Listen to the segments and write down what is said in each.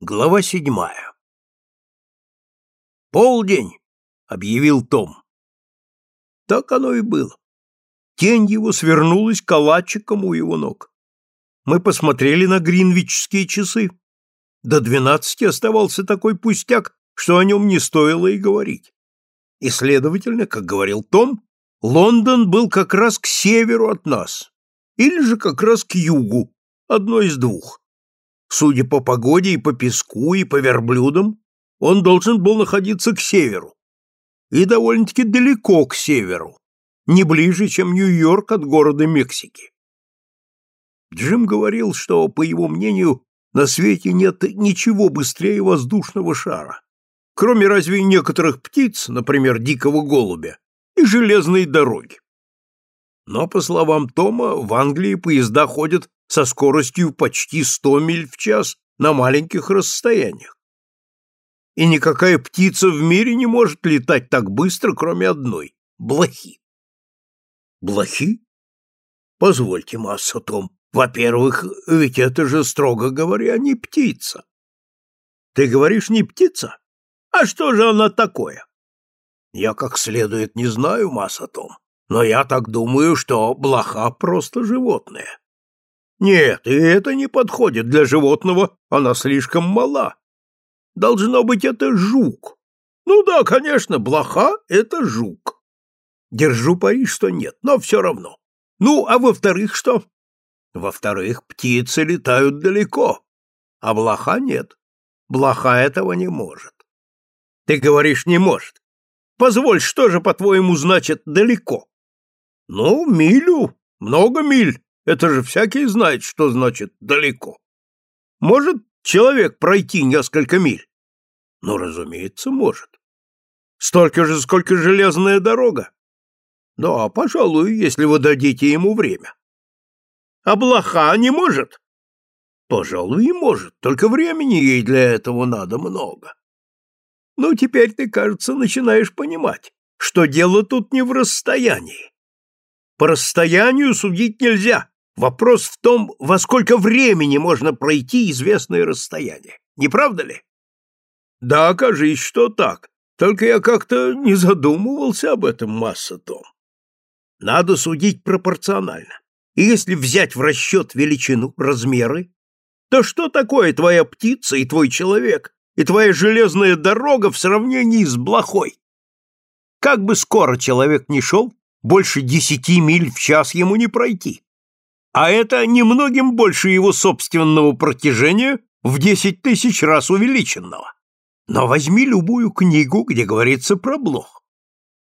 Глава седьмая. «Полдень!» — объявил Том. Так оно и было. Тень его свернулась калачиком у его ног. Мы посмотрели на гринвичские часы. До двенадцати оставался такой пустяк, что о нем не стоило и говорить. И, следовательно, как говорил Том, Лондон был как раз к северу от нас, или же как раз к югу, одно из двух. Судя по погоде и по песку, и по верблюдам, он должен был находиться к северу. И довольно-таки далеко к северу, не ближе, чем Нью-Йорк от города Мексики. Джим говорил, что, по его мнению, на свете нет ничего быстрее воздушного шара, кроме разве некоторых птиц, например, дикого голубя, и железной дороги. Но, по словам Тома, в Англии поезда ходят со скоростью почти 100 миль в час на маленьких расстояниях. И никакая птица в мире не может летать так быстро, кроме одной — блохи. Блохи? Позвольте, масса Том. Во-первых, ведь это же, строго говоря, не птица. Ты говоришь, не птица? А что же она такое? Я как следует не знаю, масса Том, но я так думаю, что блоха просто животное. Нет, и это не подходит для животного, она слишком мала. Должно быть, это жук. Ну да, конечно, блоха — это жук. Держу пари, что нет, но все равно. Ну, а во-вторых, что? Во-вторых, птицы летают далеко, а блоха нет. Блоха этого не может. Ты говоришь, не может. Позволь, что же, по-твоему, значит далеко? Ну, милю, много миль. Это же всякий знает, что значит далеко. Может человек пройти несколько миль? Ну, разумеется, может. Столько же, сколько железная дорога. Да, пожалуй, если вы дадите ему время. А блоха не может? Пожалуй, и может, только времени ей для этого надо много. Ну, теперь ты, кажется, начинаешь понимать, что дело тут не в расстоянии. По расстоянию судить нельзя, Вопрос в том, во сколько времени можно пройти известное расстояние. Не правда ли? Да, кажись, что так. Только я как-то не задумывался об этом, масса Том. Надо судить пропорционально. И если взять в расчет величину, размеры, то что такое твоя птица и твой человек, и твоя железная дорога в сравнении с блохой? Как бы скоро человек ни шел, больше десяти миль в час ему не пройти а это немногим больше его собственного протяжения в десять тысяч раз увеличенного. Но возьми любую книгу, где говорится про блох,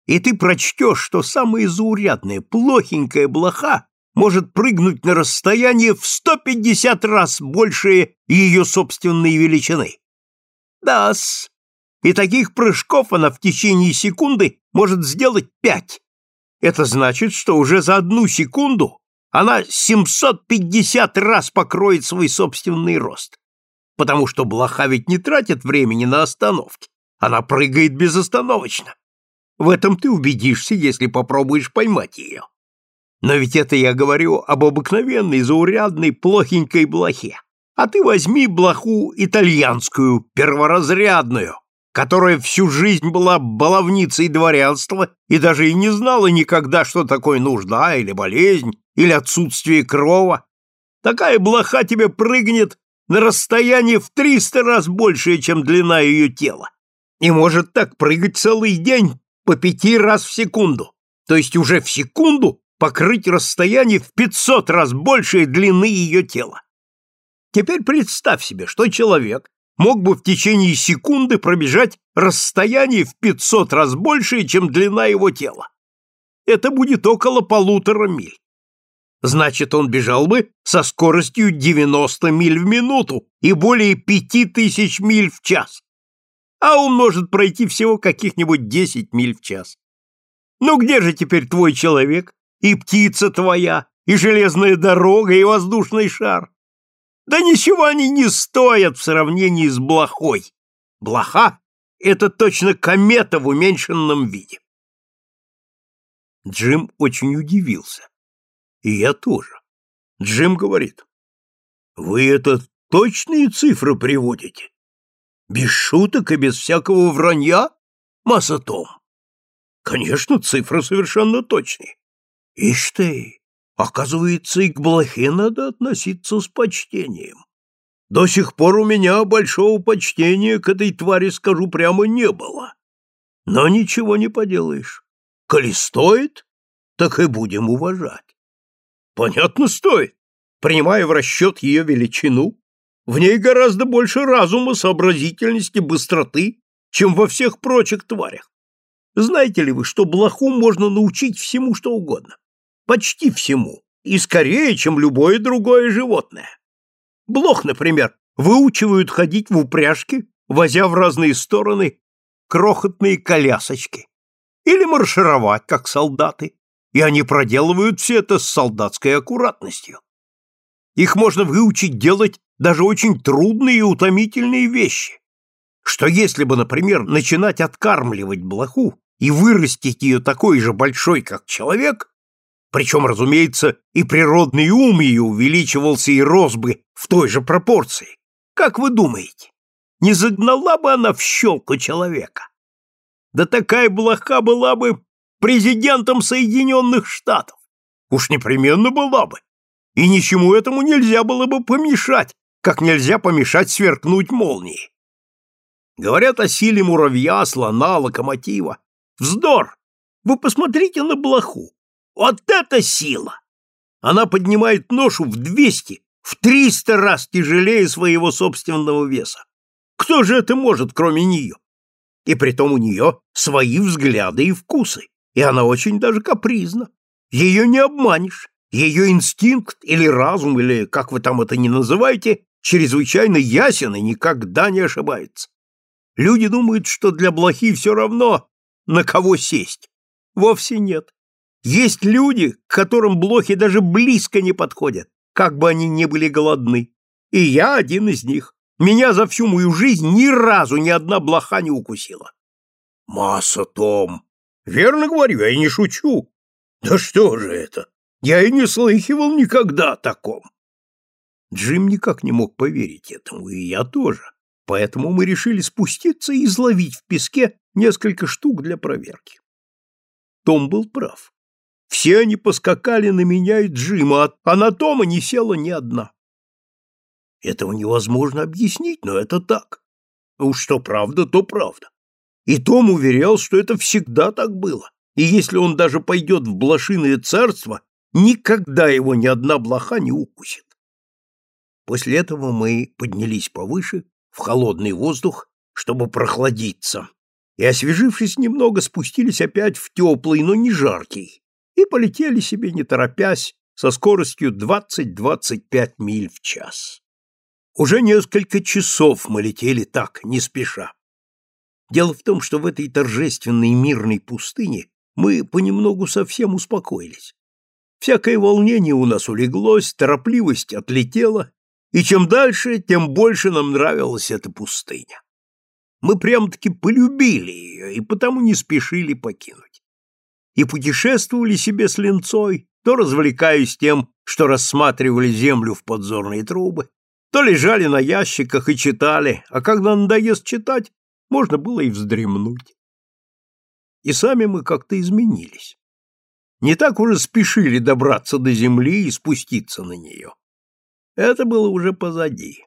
и ты прочтешь, что самая заурядная, плохенькая блоха может прыгнуть на расстояние в 150 раз большее ее собственной величины. Да-с, и таких прыжков она в течение секунды может сделать пять. Это значит, что уже за одну секунду она 750 раз покроет свой собственный рост. Потому что блоха ведь не тратит времени на остановки. Она прыгает безостановочно. В этом ты убедишься, если попробуешь поймать ее. Но ведь это я говорю об обыкновенной, заурядной, плохенькой блохе. А ты возьми блоху итальянскую, перворазрядную, которая всю жизнь была баловницей дворянства и даже и не знала никогда, что такое нужда или болезнь, или отсутствие крова. Такая блоха тебе прыгнет на расстояние в триста раз большее, чем длина ее тела, и может так прыгать целый день по пяти раз в секунду, то есть уже в секунду покрыть расстояние в пятьсот раз большее длины ее тела. Теперь представь себе, что человек мог бы в течение секунды пробежать расстояние в пятьсот раз большее, чем длина его тела. Это будет около полутора миль значит, он бежал бы со скоростью 90 миль в минуту и более 5000 миль в час. А он может пройти всего каких-нибудь 10 миль в час. Ну где же теперь твой человек, и птица твоя, и железная дорога, и воздушный шар? Да ничего они не стоят в сравнении с блохой. Блоха — это точно комета в уменьшенном виде. Джим очень удивился. И я тоже. Джим говорит. Вы это точные цифры приводите? Без шуток и без всякого вранья? Масса том. Конечно, цифры совершенно точные. Ишь ты, оказывается, и к блохе надо относиться с почтением. До сих пор у меня большого почтения к этой твари, скажу прямо, не было. Но ничего не поделаешь. Коли стоит, так и будем уважать. Понятно, стоит, принимая в расчет ее величину. В ней гораздо больше разума, сообразительности, быстроты, чем во всех прочих тварях. Знаете ли вы, что блоху можно научить всему, что угодно? Почти всему. И скорее, чем любое другое животное. Блох, например, выучивают ходить в упряжке, возя в разные стороны крохотные колясочки. Или маршировать, как солдаты. И они проделывают все это с солдатской аккуратностью. Их можно выучить делать даже очень трудные и утомительные вещи. Что если бы, например, начинать откармливать блоху и вырастить ее такой же большой, как человек, причем, разумеется, и природный ум ее увеличивался и рос бы в той же пропорции. Как вы думаете, не загнала бы она в щелку человека? Да такая блоха была бы президентом Соединенных Штатов. Уж непременно была бы. И ничему этому нельзя было бы помешать, как нельзя помешать сверкнуть молнии. Говорят о силе муравья, слона, локомотива. Вздор! Вы посмотрите на блоху. Вот это сила! Она поднимает ношу в двести, в триста раз тяжелее своего собственного веса. Кто же это может, кроме нее? И притом у нее свои взгляды и вкусы, и она очень даже капризна. Ее не обманешь. Ее инстинкт или разум, или как вы там это ни называете, чрезвычайно ясен и никогда не ошибается. Люди думают, что для блохи все равно, на кого сесть. Вовсе нет. Есть люди, к которым блохи даже близко не подходят, как бы они ни были голодны. И я один из них. Меня за всю мою жизнь ни разу ни одна блоха не укусила. Масса, Том. Верно говорю, я и не шучу. Да что же это? Я и не слыхивал никогда о таком. Джим никак не мог поверить этому, и я тоже. Поэтому мы решили спуститься и изловить в песке несколько штук для проверки. Том был прав. Все они поскакали на меня и Джима, а на Тома не села ни одна. Этого невозможно объяснить, но это так. Уж что правда, то правда. И Том уверял, что это всегда так было. И если он даже пойдет в блошиное царство, никогда его ни одна блоха не укусит. После этого мы поднялись повыше, в холодный воздух, чтобы прохладиться, и, освежившись немного, спустились опять в теплый, но не жаркий, и полетели себе, не торопясь, со скоростью 20-25 миль в час. Уже несколько часов мы летели так, не спеша. Дело в том, что в этой торжественной мирной пустыне мы понемногу совсем успокоились. Всякое волнение у нас улеглось, торопливость отлетела, и чем дальше, тем больше нам нравилась эта пустыня. Мы прям-таки полюбили ее и потому не спешили покинуть и путешествовали себе с линцой, то развлекаясь тем, что рассматривали землю в подзорные трубы, то лежали на ящиках и читали, а когда надоест читать, можно было и вздремнуть. И сами мы как-то изменились. Не так уже спешили добраться до земли и спуститься на нее. Это было уже позади.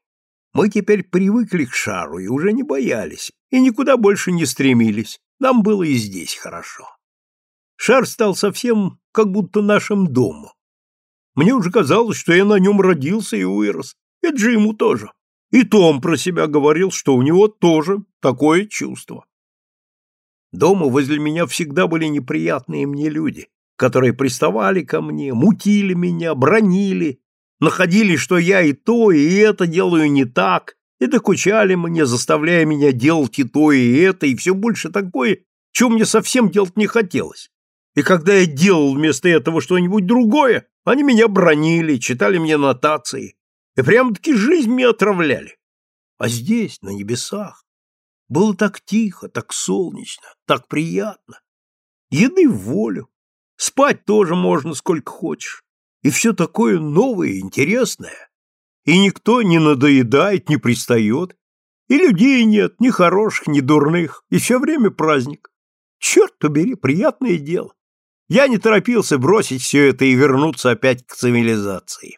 Мы теперь привыкли к шару и уже не боялись, и никуда больше не стремились. Нам было и здесь хорошо. Шар стал совсем как будто нашим домом. Мне уже казалось, что я на нем родился и вырос, и Джиму тоже. И Том про себя говорил, что у него тоже такое чувство. Дома возле меня всегда были неприятные мне люди, которые приставали ко мне, мутили меня, бронили, находили, что я и то, и это делаю не так, и докучали мне, заставляя меня делать и то, и это, и все больше такое, чего мне совсем делать не хотелось. И когда я делал вместо этого что-нибудь другое, они меня бронили, читали мне нотации и прямо-таки жизнь мне отравляли. А здесь, на небесах, было так тихо, так солнечно, так приятно. Еды в волю, спать тоже можно сколько хочешь. И все такое новое, интересное. И никто не надоедает, не пристает. И людей нет, ни хороших, ни дурных, и все время праздник. Черт побери, приятное дело. Я не торопился бросить все это и вернуться опять к цивилизации.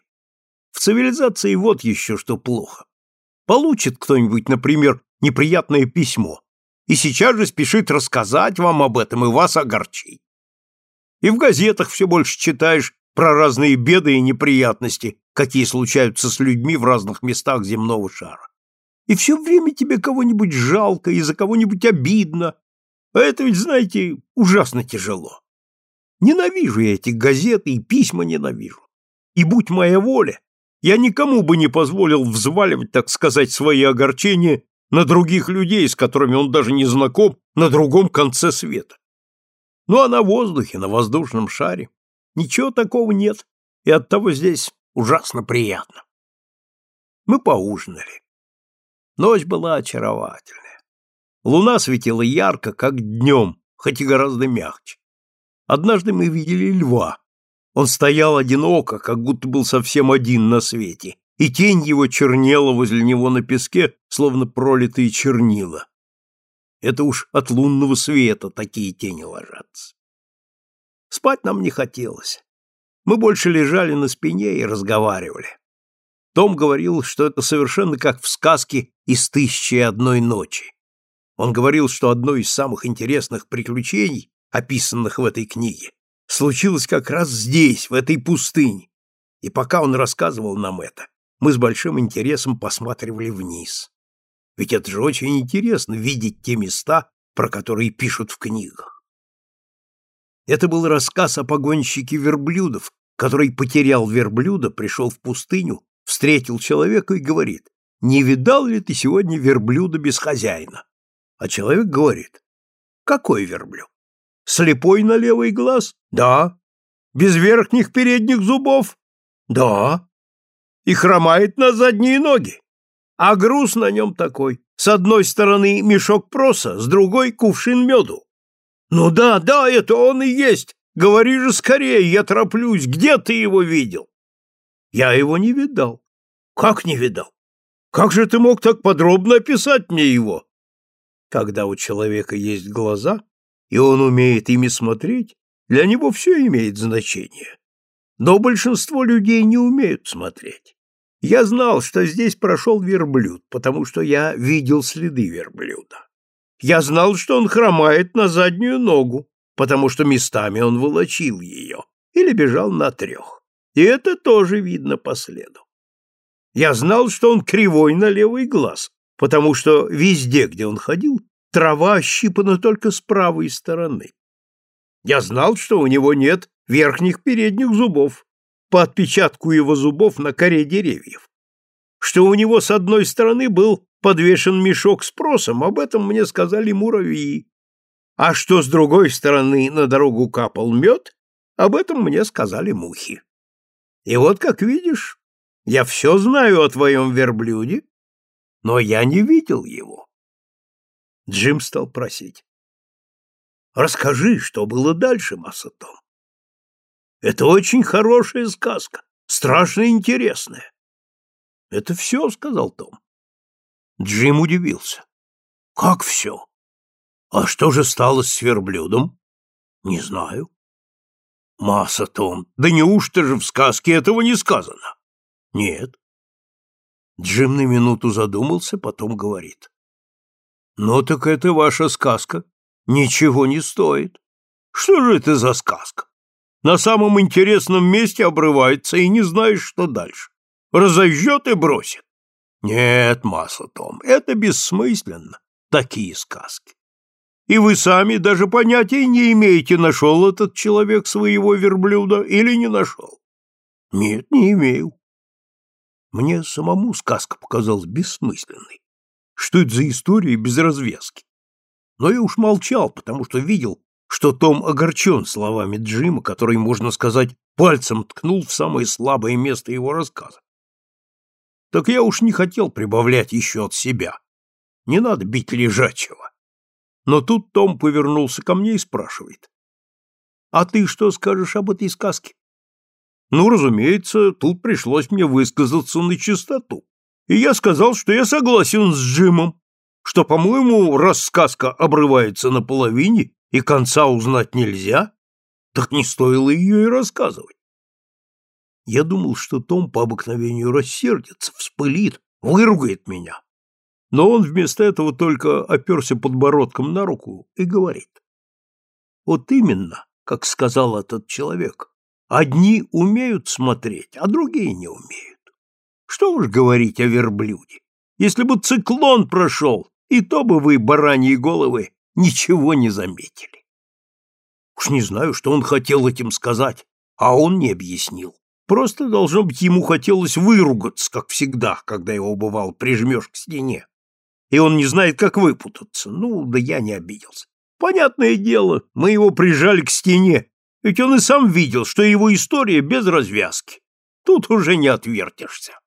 В цивилизации вот еще что плохо. Получит кто-нибудь, например, неприятное письмо, и сейчас же спешит рассказать вам об этом и вас огорчить. И в газетах все больше читаешь про разные беды и неприятности, какие случаются с людьми в разных местах земного шара. И все время тебе кого-нибудь жалко и за кого-нибудь обидно. А это ведь, знаете, ужасно тяжело. Ненавижу я эти газеты и письма ненавижу. И будь моя воля, я никому бы не позволил взваливать, так сказать, свои огорчения на других людей, с которыми он даже не знаком, на другом конце света. Ну а на воздухе, на воздушном шаре ничего такого нет, и оттого здесь ужасно приятно. Мы поужинали. Ночь была очаровательная. Луна светила ярко, как днем, хоть и гораздо мягче. Однажды мы видели льва. Он стоял одиноко, как будто был совсем один на свете, и тень его чернела возле него на песке, словно пролитые чернила. Это уж от лунного света такие тени ложатся. Спать нам не хотелось. Мы больше лежали на спине и разговаривали. Том говорил, что это совершенно как в сказке из «Тысячи и одной ночи». Он говорил, что одно из самых интересных приключений описанных в этой книге, случилось как раз здесь, в этой пустыне. И пока он рассказывал нам это, мы с большим интересом посматривали вниз. Ведь это же очень интересно видеть те места, про которые пишут в книгах. Это был рассказ о погонщике верблюдов, который потерял верблюда, пришел в пустыню, встретил человека и говорит, «Не видал ли ты сегодня верблюда без хозяина?» А человек говорит, «Какой верблюд?» Слепой на левый глаз? Да. Без верхних передних зубов? Да. И хромает на задние ноги. А груз на нем такой. С одной стороны мешок проса, с другой кувшин меду. Ну да, да, это он и есть. Говори же скорее, я тороплюсь. Где ты его видел? Я его не видал. Как не видал? Как же ты мог так подробно описать мне его? Когда у человека есть глаза, и он умеет ими смотреть, для него все имеет значение. Но большинство людей не умеют смотреть. Я знал, что здесь прошел верблюд, потому что я видел следы верблюда. Я знал, что он хромает на заднюю ногу, потому что местами он волочил ее или бежал на трех. И это тоже видно по следу. Я знал, что он кривой на левый глаз, потому что везде, где он ходил, трава ощипана только с правой стороны. Я знал, что у него нет верхних передних зубов, по отпечатку его зубов на коре деревьев. Что у него с одной стороны был подвешен мешок с просом, об этом мне сказали муравьи. А что с другой стороны на дорогу капал мед, об этом мне сказали мухи. И вот, как видишь, я все знаю о твоем верблюде, но я не видел его. Джим стал просить. «Расскажи, что было дальше, Масса. Это очень хорошая сказка, страшно интересная». «Это все», — сказал Том. Джим удивился. «Как все? А что же стало с верблюдом?» «Не знаю». «Масса, Том, да неужто же в сказке этого не сказано?» «Нет». Джим на минуту задумался, потом говорит. «Ну так это ваша сказка. Ничего не стоит. Что же это за сказка? На самом интересном месте обрывается, и не знаешь, что дальше. Разожжет и бросит. Нет, масло Том, это бессмысленно, такие сказки. И вы сами даже понятия не имеете, нашел этот человек своего верблюда или не нашел. Нет, не имею. Мне самому сказка показалась бессмысленной. Что это за история без развязки? Но я уж молчал, потому что видел, что Том огорчен словами Джима, который, можно сказать, пальцем ткнул в самое слабое место его рассказа. Так я уж не хотел прибавлять еще от себя. Не надо бить лежачего. Но тут Том повернулся ко мне и спрашивает. «А ты что скажешь об этой сказке?» Ну, разумеется, тут пришлось мне высказаться на чистоту и я сказал, что я согласен с Джимом. что, по-моему, раз сказка обрывается на половине и конца узнать нельзя, так не стоило ее и рассказывать. Я думал, что Том по обыкновению рассердится, вспылит, выругает меня. Но он вместо этого только оперся подбородком на руку и говорит. Вот именно, как сказал этот человек, одни умеют смотреть, а другие не умеют. Что уж говорить о верблюде. Если бы циклон прошел, и то бы вы, бараньи головы, ничего не заметили. Уж не знаю, что он хотел этим сказать, а он не объяснил. Просто, должно быть, ему хотелось выругаться, как всегда, когда его, бывал, прижмешь к стене. И он не знает, как выпутаться. Ну, да я не обиделся. Понятное дело, мы его прижали к стене, ведь он и сам видел, что его история без развязки. Тут уже не отвертишься.